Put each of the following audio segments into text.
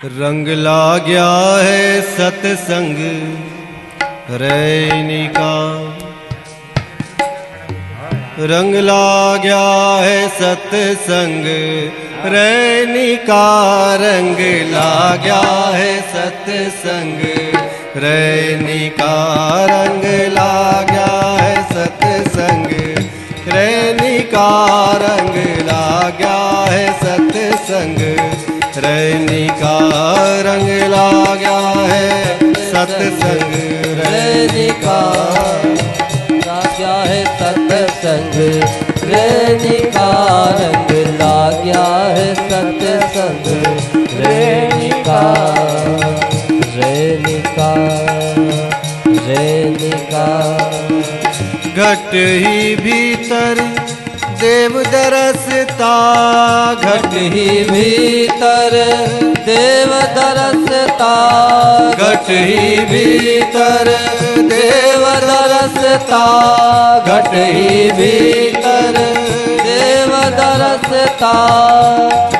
रंग ला गया है सत्संग, रैनी का। रंग ला गया है सत्संग, रैनी का रंग ला गया है सत्संग, रैनी का रंग ला गया है सत्संग, रैनी का रंग ला गया है सत्संग, रैनी रंग ला गया है। सत्संग रैनी का क्या है सत्संग। रेणिका रंग ला गया है सत्संग। रेणिका रेणिका रेणिका घट ही भीतर देव दरसता घट ही भीतर देव दरसता। घट ही भीतर देव दरसता घट ही भीतर देव दरसता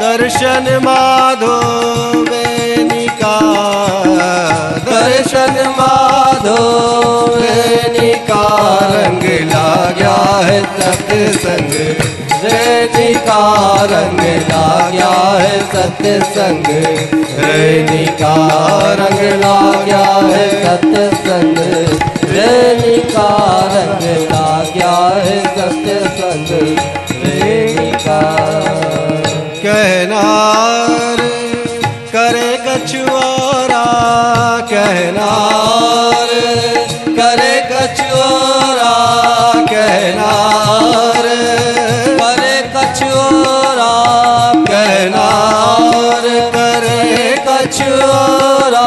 दर्शन माधो बेनिका दर्शन माधो बेनिका रंग ला गया है सत्संग का रंग ला गया है सत्संग का रंग ला गया है सत्संग रेणिका कहना करे कछुआरा, कहनार कछुरा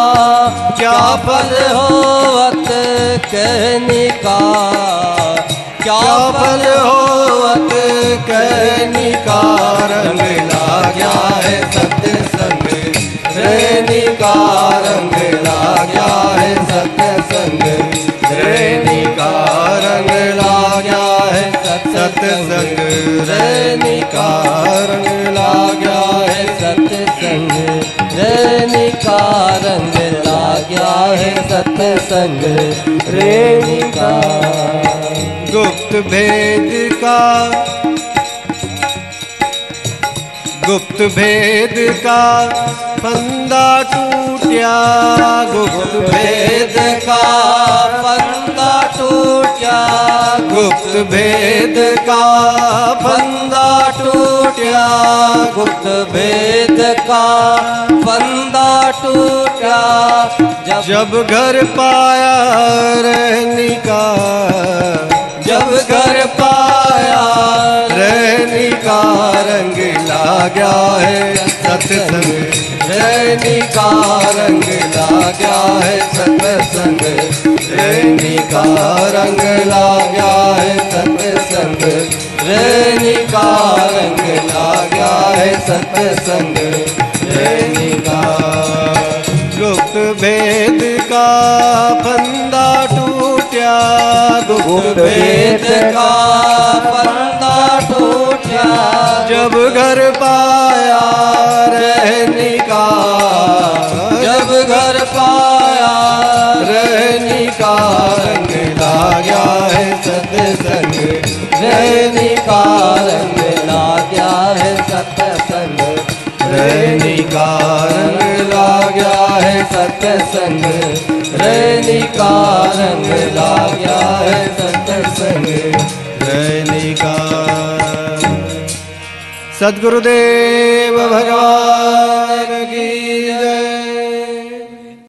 क्या फल होवत कहनिका क्या क्या फल होवत कहनिका रंग ला गया है सत्संग रेनिका रंग ला गया है सत्संग रेनिका रंग ला गया है सत्संग रेनिका रंग ला गया है सत्संग। रेणिका रंग ला गया है सत्संग रेणिका गुप्त भेद का गुप्त भेद का फंदा टूटिया। गुप्त भेद का फंदा टूटिया। गुप्त भेद का फंदा टूटिया। गुप्त भेद टूटा जब जब घर पाया रहनी का जब घर पाया रहनी का रंग ला गया है। सत्संग रहनी का रंग ला गया है। सत्संग रहनी का रंग ला गया है। सत्संग रहनी का रंग ला गया है। सत्संग रहनी भेद का फंदा टूटा गुप्त भेद का फंदा टूटा जब घर पाया रहने का जब घर पाया रहने का रंग ला गया है सत्संग। रहने का है सत्संग रेणिका रंग ला गया है सत्संग रहने का सदगुरुदेव भगवान की